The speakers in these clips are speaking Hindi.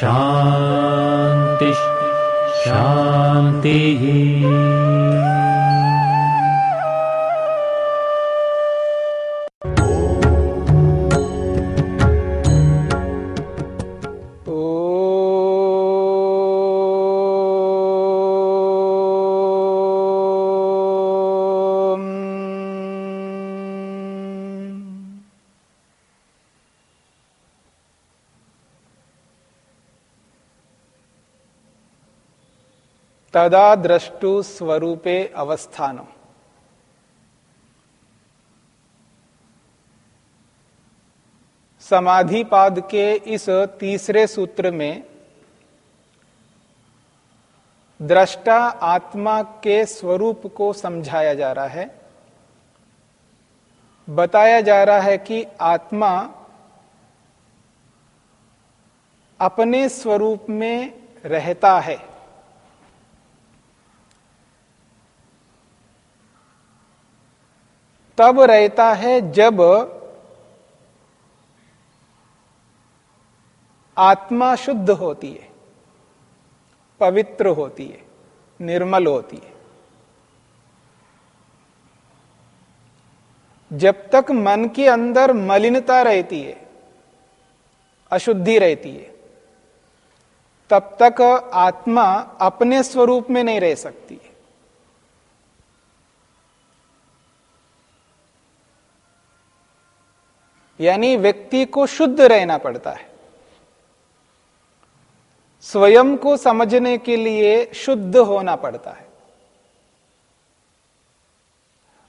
शान्तिः शान्तिः तदा द्रष्टु स्वरूपे अवस्थानम समाधिपाद के इस तीसरे सूत्र में, दृष्टा आत्मा के स्वरूप को समझाया जा रहा है। बताया जा रहा है कि आत्मा अपने स्वरूप में रहता है। तब रहता है जब आत्मा शुद्ध होती है, पवित्र होती है, निर्मल होती है। जब तक मन के अंदर मलिनता रहती है, अशुद्धि रहती है, तब तक आत्मा अपने स्वरूप में नहीं रह सकती। है यानी व्यक्ति को शुद्ध रहना पड़ता है। स्वयं को समझने के लिए शुद्ध होना पड़ता है।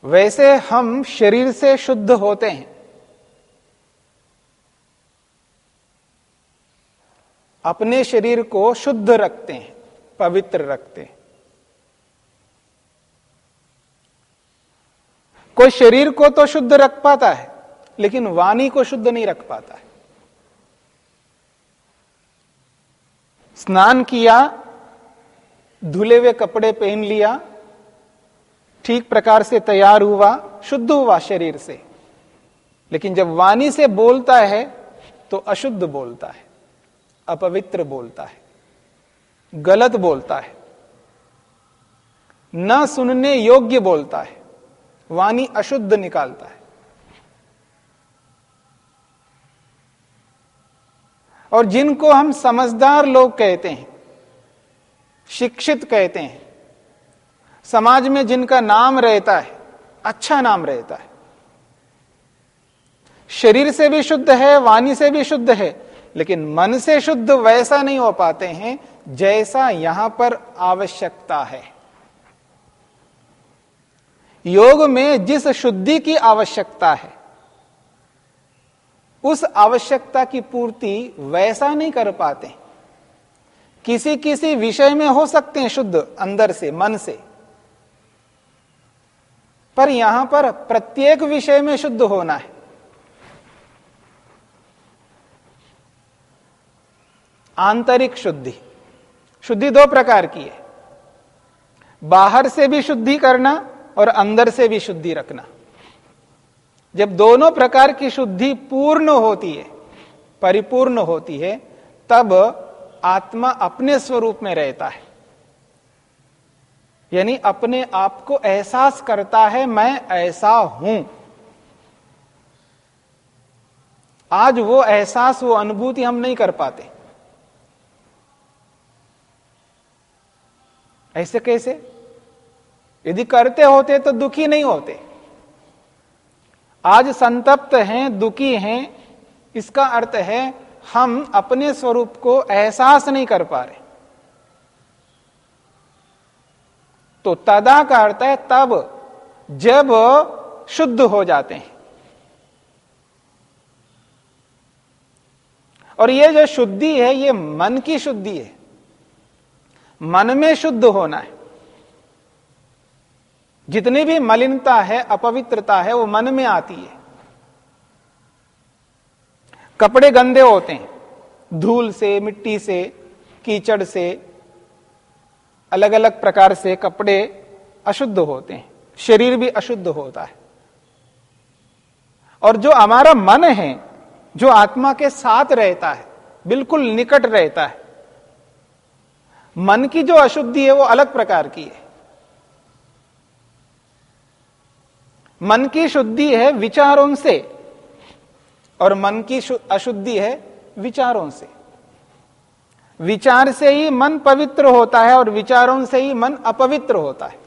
वैसे हम शरीर से शुद्ध होते हैं। अपने शरीर को शुद्ध रखते हैं, पवित्र रखते हैं। कोई शरीर को तो शुद्ध रख पाता है लेकिन वाणी को शुद्ध नहीं रख पाता है। स्नान किया, धुले हुए कपड़े पहन लिया, ठीक प्रकार से तैयार हुआ, शुद्ध हुआ शरीर से। लेकिन जब वाणी से बोलता है तो अशुद्ध बोलता है, अपवित्र बोलता है, गलत बोलता है, न सुनने योग्य बोलता है, वाणी अशुद्ध निकालता है। और जिनको हम समझदार लोग कहते हैं, शिक्षित कहते हैं, समाज में जिनका नाम रहता है अच्छा नाम रहता है। शरीर से भी शुद्ध है, वाणी से भी शुद्ध है, लेकिन मन से शुद्ध वैसा नहीं हो पाते हैं जैसा यहाँ पर आवश्यकता है। योग में जिस शुद्धि की आवश्यकता है उस आवश्यकता की पूर्ति वैसा नहीं कर पाते। किसी किसी विषय में हो सकते हैं शुद्ध अंदर से, मन से। पर यहाँ पर प्रत्येक विषय में शुद्ध होना है। आंतरिक शुद्धि। शुद्धि दो प्रकार की है। बाहर से भी शुद्धि करना और अंदर से भी शुद्धि रखना। जब दोनों प्रकार की शुद्धि पूर्ण होती है, परिपूर्ण होती है, तब आत्मा अपने स्वरूप में रहता है। यानी अपने आप को एहसास करता है, मैं ऐसा हूँ। आज वो एहसास, वो अनुभूति हम नहीं कर पाते। ऐसे कैसे? यदि करते होते तो दुखी नहीं होते। आज संतप्त हैं, दुखी हैं, इसका अर्थ है हम अपने स्वरूप को एहसास नहीं कर पा रहे। तो तदा का अर्थ है तब, जब शुद्ध हो जाते हैं। और ये जो शुद्धि है, ये मन की शुद्धि है। मन में शुद्ध होना है। जितनी भी मलिनता है, अपवित्रता है, वो मन में आती है। कपड़े गंदे होते हैं। धूल से, मिट्टी से, कीचड़ से अलग अलग प्रकार से कपड़े अशुद्ध होते हैं। शरीर भी अशुद्ध होता है। और जो हमारा मन है, जो आत्मा के साथ रहता है, बिल्कुल निकट रहता है, मन की जो अशुद्धि है, वो अलग प्रकार की है। मन की शुद्धि है विचारों से, और मन की अशुद्धि है विचारों से। विचार से ही मन पवित्र होता है, और विचारों से ही मन अपवित्र होता है।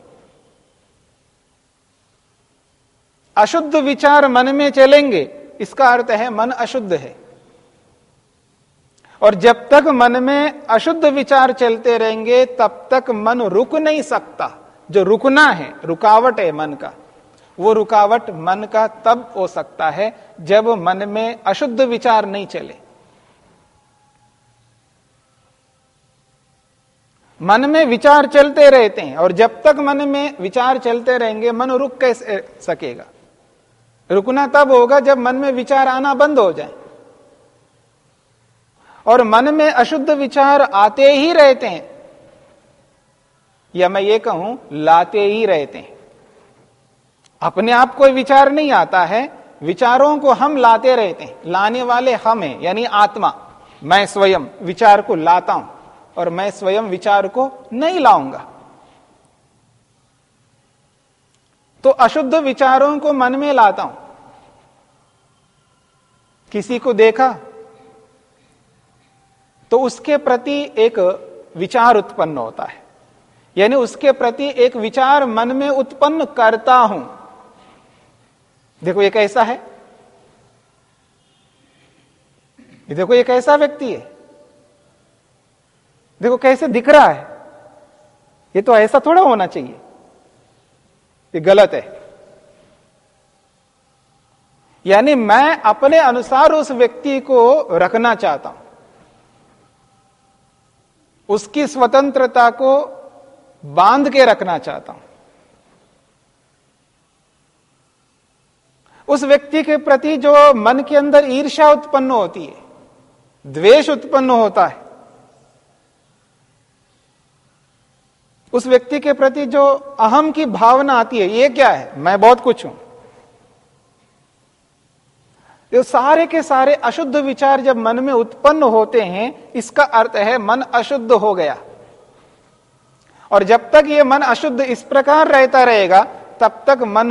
अशुद्ध विचार मन में चलेंगे, इसका अर्थ है मन अशुद्ध है। और जब तक मन में अशुद्ध विचार चलते रहेंगे, तब तक मन रुक नहीं सकता। जो रुकना है, रुकावट है मन का वो रुकावट मन का तब हो सकता है जब मन में अशुद्ध विचार नहीं चले। मन में विचार चलते रहते हैं और जब तक मन में विचार चलते रहेंगे, मन रुक कैसे सकेगा? रुकना तब होगा जब मन में विचार आना बंद हो जाए। और मन में अशुद्ध विचार आते ही रहते हैं। या मैं ये कहूँ, लाते ही रहते हैं। अपने आप कोई विचार नहीं आता है। विचारों को हम लाते रहते हैं। लाने वाले हम हैं, यानी आत्मा। मैं स्वयं विचार को लाता हूँ और मैं स्वयं विचार को नहीं लाऊँगा। तो अशुद्ध विचारों को मन में लाता हूँ। किसी को देखा तो उसके प्रति एक विचार उत्पन्न होता है। यानी उसके प्रति एक विचार मन में उत्पन्न करता हूँ। देखो ये कैसा है? ये देखो ये कैसा व्यक्ति है? देखो कैसे दिख रहा है? ये तो ऐसा थोड़ा होना चाहिए। ये गलत है। यानी मैं अपने अनुसार उस व्यक्ति को रखना चाहता हूँ। उसकी स्वतंत्रता को बाँध के रखना चाहता हूँ। उस व्यक्ति के प्रति जो मन के अंदर ईर्ष्या उत्पन्न होती है, द्वेष उत्पन्न होता है, उस व्यक्ति के प्रति जो अहम की भावना आती है, ये क्या है? मैं बहुत कुछ हूँ। ये सारे के सारे अशुद्ध विचार जब मन में उत्पन्न होते हैं, इसका अर्थ है मन अशुद्ध हो गया। और जब तक ये मन अशुद्ध इस प्रकार रहता रहेगा, तब तक मन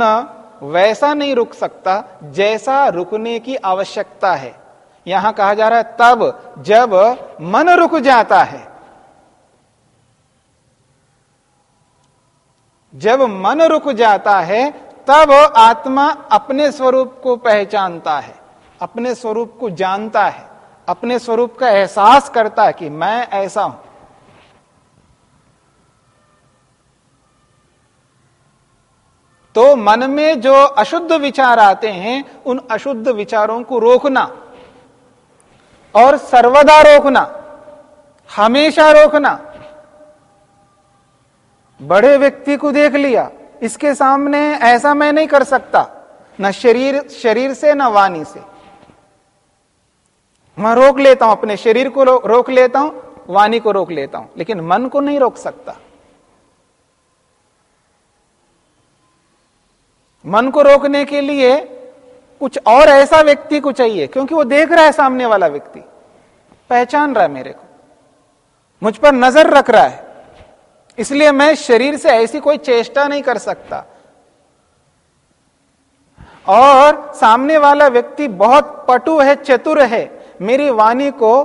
वैसा नहीं रुक सकता, जैसा रुकने की आवश्यकता है। यहाँ कहा जा रहा है, तब जब मन रुक जाता है। जब मन रुक जाता है, तब आत्मा अपने स्वरूप को पहचानता है, अपने स्वरूप को जानता है, अपने स्वरूप का एहसास करता है कि मैं ऐसा हूँ। तो मन में जो अशुद्ध विचार आते हैं, उन अशुद्ध विचारों को रोकना और सर्वदा रोकना, हमेशा रोकना। बड़े व्यक्ति को देख लिया, इसके सामने ऐसा मैं नहीं कर सकता, न शरीर शरीर से, न वाणी से। मैं रोक लेता हूँ, अपने शरीर को रोक लेता हूँ, वाणी को रोक लेता हूँ, लेकिन मन को नहीं रोक सकता। मन को रोकने के लिए कुछ और ऐसा व्यक्ति को चाहिए, क्योंकि वो देख रहा है सामने वाला व्यक्ति। पहचान रहा है मेरे को। मुझ पर नज़र रख रहा है। इसलिए मैं शरीर से ऐसी कोई चेष्टा नहीं कर सकता। और सामने वाला व्यक्ति बहुत पटु है, चतुर है। मेरी वाणी को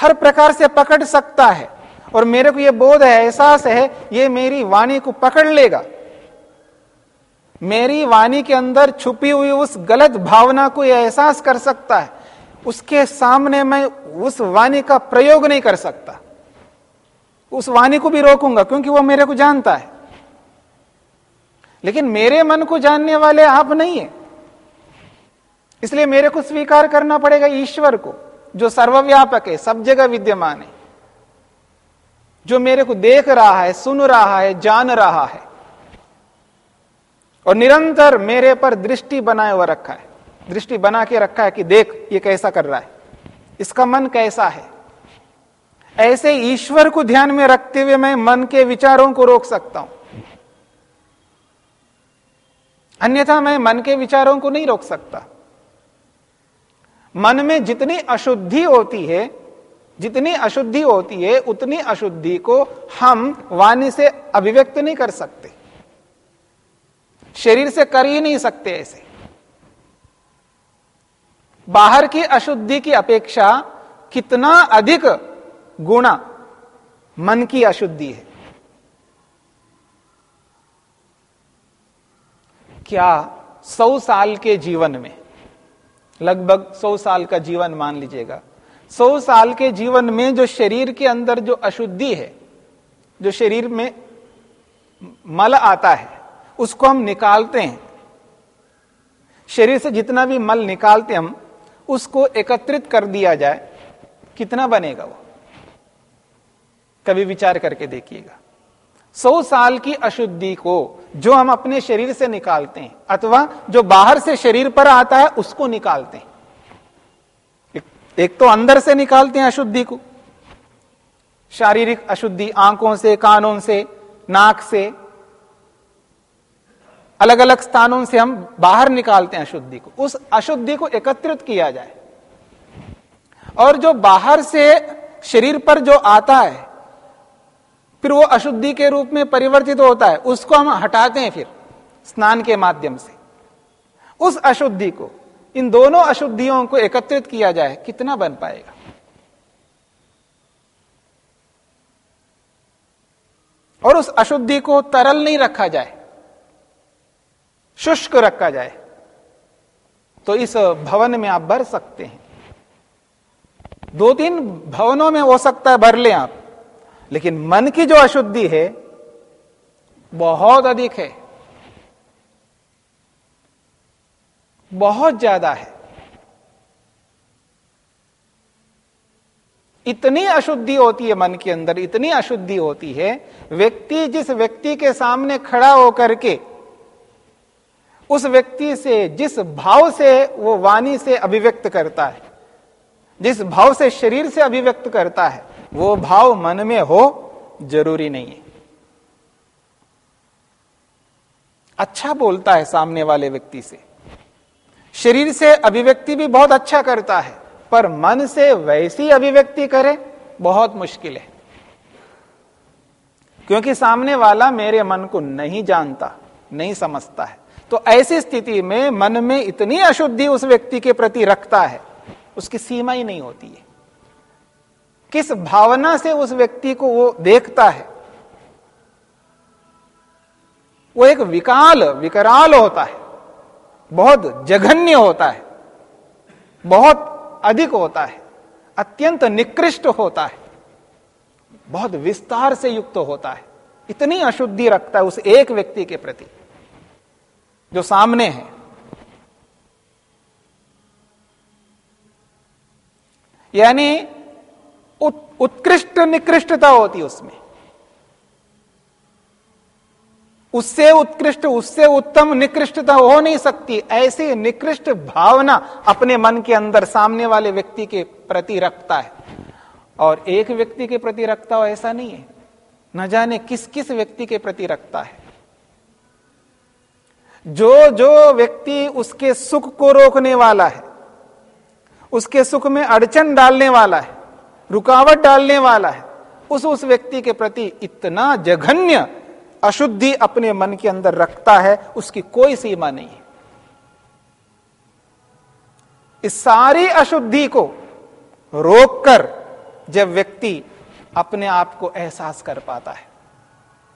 हर प्रकार से पकड़ सकता है। और मेरे को यह बोध है, एहसास है, ये मेरी वाणी को पकड़ लेगा। मेरी वाणी के अंदर छुपी हुई उस गलत भावना को यह एहसास कर सकता है। उसके सामने मैं उस वाणी का प्रयोग नहीं कर सकता। उस वाणी को भी रोकूँगा, क्योंकि वो मेरे को जानता है। लेकिन मेरे मन को जानने वाले आप नहीं है। इसलिए मेरे को स्वीकार करना पड़ेगा ईश्वर को, जो सर्वव्यापक है, सब जगह विद्यमान है। जो मेरे को देख रहा है, सुन रहा है, जान रहा है। और निरंतर मेरे पर दृष्टि बनाए हुआ रखा है। दृष्टि बना के रखा है कि देख, ये कैसा कर रहा है। इसका मन कैसा है? ऐसे ईश्वर को ध्यान में रखते हुए मैं मन के विचारों को रोक सकता हूँ। अन्यथा मैं मन के विचारों को नहीं रोक सकता। मन में जितनी अशुद्धि होती है, जितनी अशुद्धि होती है, उतनी अशुद्धि को हम वाणी से अभिव्यक्त नहीं कर सकते। शरीर से कर ही नहीं सकते ऐसे। बाहर की अशुद्धि की अपेक्षा कितना अधिक गुणा मन की अशुद्धि है। क्या सौ साल के जीवन में, लगभग सौ साल का जीवन मान लीजिएगा, सौ साल के जीवन में जो शरीर के अंदर जो अशुद्धि है, जो शरीर में मल आता है उसको हम निकालते हैं। शरीर से जितना भी मल निकालते हम, उसको एकत्रित कर दिया जाए, कितना बनेगा वो? कभी विचार करके देखिएगा। सौ साल की अशुद्धि को जो हम अपने शरीर से निकालते हैं, अथवा जो बाहर से शरीर पर आता है, उसको निकालते हैं। एक तो अंदर से निकालते हैं अशुद्धि को। शारीरिक अशुद्धि आँखों से, कानों से, नाक से अलग अलग स्थानों से हम बाहर निकालते हैं अशुद्धि को। उस अशुद्धि को एकत्रित किया जाए। और जो बाहर से शरीर पर जो आता है, फिर वो अशुद्धि के रूप में परिवर्तित होता है, उसको हम हटाते हैं फिर, स्नान के माध्यम से। उस अशुद्धि को, इन दोनों अशुद्धियों को एकत्रित किया जाए, कितना बन पाएगा? और उस अशुद्धि को तरल नहीं रखा जाए। शुष्क रखा जाए तो इस भवन में आप भर सकते हैं। दो तीन भवनों में हो सकता है भर ले आप, लेकिन मन की जो अशुद्धि है, बहुत अधिक है। बहुत ज़्यादा है। इतनी अशुद्धि होती है मन के अंदर, इतनी अशुद्धि होती है, व्यक्ति जिस व्यक्ति के सामने खड़ा होकर के उस व्यक्ति से, जिस भाव से वो वाणी से अभिव्यक्त करता है, जिस भाव से शरीर से अभिव्यक्त करता है, वो भाव मन में हो ज़रूरी नहीं है। अच्छा बोलता है सामने वाले व्यक्ति से। शरीर से अभिव्यक्ति भी बहुत अच्छा करता है, पर मन से वैसी अभिव्यक्ति करे बहुत मुश्किल है। क्योंकि सामने वाला मेरे मन को नहीं जानता, नहीं समझता है। तो ऐसी स्थिति में मन में इतनी अशुद्धि उस व्यक्ति के प्रति रखता है, उसकी सीमा ही नहीं होती है। किस भावना से उस व्यक्ति को वो देखता है? वो एक विकाल, विकराल होता है, बहुत जघन्य होता है, बहुत अधिक होता है, अत्यंत निकृष्ट होता है, बहुत विस्तार से युक्त होता है, इतनी अशुद्धि रखता है उस एक व्यक्ति के प्रति। जो सामने है। यानी उत्कृष्ट निकृष्टता होती उसमें। उससे उत्कृष्ट, उससे उत्तम निकृष्टता हो नहीं सकती। ऐसी निकृष्ट भावना अपने मन के अंदर सामने वाले व्यक्ति के प्रति रखता है। और एक व्यक्ति के प्रति रखता हो ऐसा नहीं है। न जाने किस किस व्यक्ति के प्रति रखता है। जो जो व्यक्ति उसके सुख को रोकने वाला है, उसके सुख में अड़चन डालने वाला है, रुकावट डालने वाला है, उस उस व्यक्ति के प्रति इतना जघन्य अशुद्धि अपने मन के अंदर रखता है, उसकी कोई सीमा नहीं है। इस सारी अशुद्धि को रोककर जब व्यक्ति अपने आप को एहसास कर पाता है,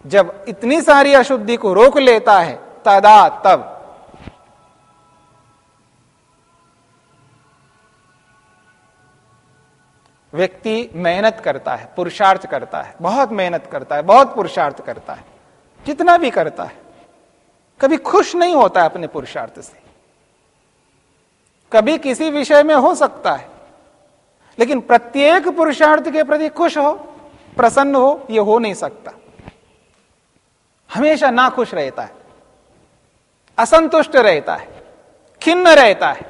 जब इतनी सारी अशुद्धि को रोक लेता है तदा तब। व्यक्ति मेहनत करता है, पुरुषार्थ करता है, बहुत मेहनत करता है, बहुत पुरुषार्थ करता है, जितना भी करता है। कभी खुश नहीं होता है अपने पुरुषार्थ से। कभी किसी विषय में हो सकता है, लेकिन प्रत्येक पुरुषार्थ के प्रति खुश हो, प्रसन्न हो यह हो नहीं सकता। हमेशा ना खुश रहता है। असंतुष्ट रहता है, खिन्न रहता है,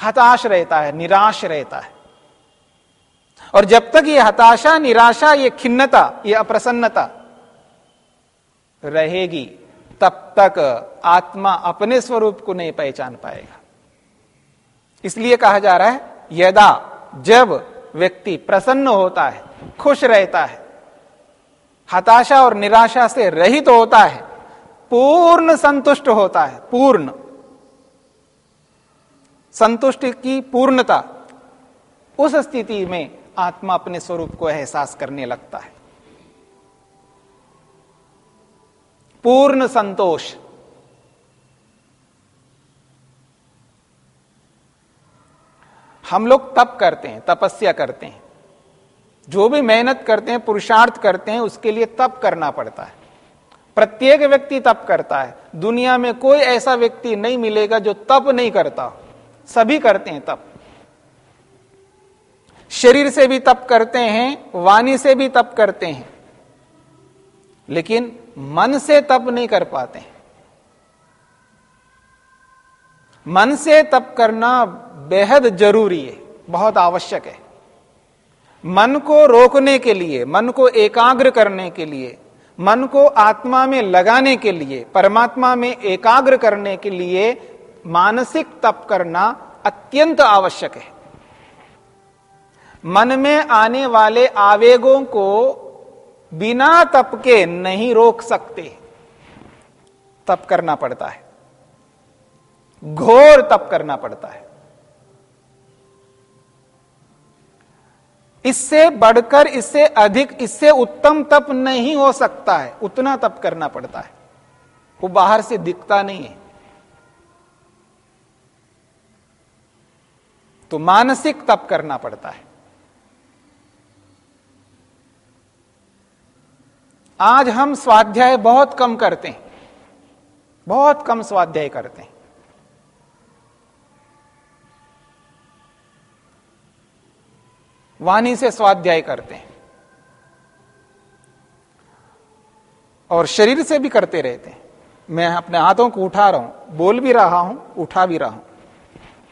हताश रहता है, निराश रहता है। और जब तक ये हताशा, निराशा, ये खिन्नता, ये अप्रसन्नता रहेगी, तब तक आत्मा अपने स्वरूप को नहीं पहचान पाएगा। इसलिए कहा जा रहा है, यदा जब व्यक्ति प्रसन्न होता है, खुश रहता है, हताशा और निराशा से रहित तो होता है पूर्ण संतुष्ट होता है, पूर्ण। संतुष्टि की पूर्णता, उस स्थिति में आत्मा अपने स्वरूप को एहसास करने लगता है। पूर्ण संतोष। हम लोग तप करते हैं, तपस्या करते हैं। जो भी मेहनत करते हैं, पुरुषार्थ करते हैं, उसके लिए तप करना पड़ता है। प्रत्येक व्यक्ति तप करता है। दुनिया में कोई ऐसा व्यक्ति नहीं मिलेगा जो तप नहीं करता। सभी करते हैं तप। शरीर से भी तप करते हैं, वाणी से भी तप करते हैं। लेकिन मन से तप नहीं कर पाते मन से तप करना बेहद ज़रूरी है, बहुत आवश्यक है। मन को रोकने के लिए, मन को एकाग्र करने के लिए मन को आत्मा में लगाने के लिए, परमात्मा में एकाग्र करने के लिए मानसिक तप करना अत्यंत आवश्यक है। मन में आने वाले आवेगों को बिना तप के नहीं रोक सकते। तप करना पड़ता है। घोर तप करना पड़ता है। इससे बढ़कर इससे अधिक, इससे उत्तम तप नहीं हो सकता है। उतना तप करना पड़ता है। वो बाहर से दिखता नहीं है। तो मानसिक तप करना पड़ता है। आज हम स्वाध्याय बहुत कम करते हैं। बहुत कम स्वाध्याय करते हैं। वाणी से स्वाध्याय करते हैं। और शरीर से भी करते रहते हैं। मैं अपने हाथों को उठा रहा हूँ, बोल भी रहा हूँ, उठा भी रहा हूँ।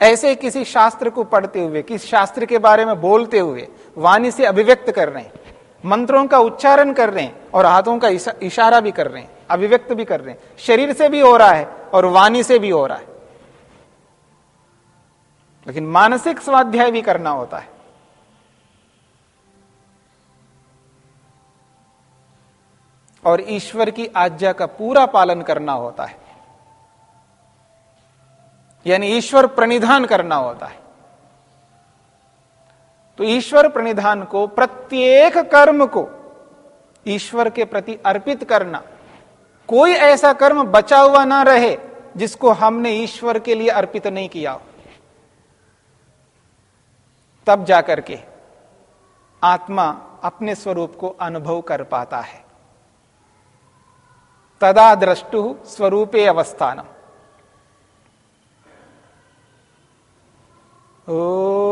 ऐसे किसी शास्त्र को पढ़ते हुए, किसी शास्त्र के बारे में बोलते हुए, वाणी से अभिव्यक्त कर रहे हैं। मंत्रों का उच्चारण कर रहे हैं और हाथों का इशारा भी कर रहे हैं, अभिव्यक्त भी कर रहे हैं। शरीर से भी हो रहा है और वाणी से भी हो रहा है। लेकिन मानसिक स्वाध्याय भी करना होता है। और ईश्वर की आज्ञा का पूरा पालन करना होता है। यानी ईश्वर प्रणिधान करना होता है। तो ईश्वर प्रणिधान को, प्रत्येक कर्म को ईश्वर के प्रति अर्पित करना। कोई ऐसा कर्म बचा हुआ ना रहे जिसको हमने ईश्वर के लिए अर्पित नहीं किया तब जाकर के आत्मा अपने स्वरूप को अनुभव कर पाता है। तदा द्रष्टु स्वरूपे अवस्थानम। ओ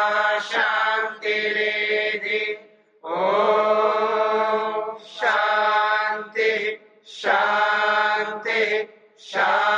Shalom.